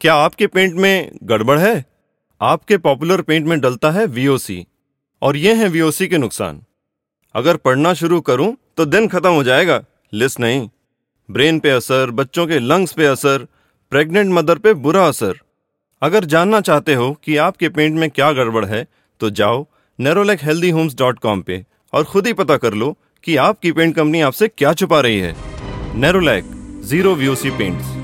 क्या आपके पेंट में गड़बड़ है? आपके पॉपुलर पेंट में डलता है वीओसी और ये हैं वीओसी के नुकसान। अगर पढ़ना शुरू करूँ तो दिन खत्म हो जाएगा। लिस्ट नहीं। ब्रेन पे असर, बच्चों के लंग्स पे असर, प्रेग्नेंट मदर पे बुरा असर। अगर जानना चाहते हो कि आपके पेंट में क्या गड़बड़ है तो जाओ Nerolac healthy homes dot com पे और खुद ही पता कर लो कि आपकी पेंट कंपनी आपसे क्या छुपा रही है। Nerolac zero VOC paints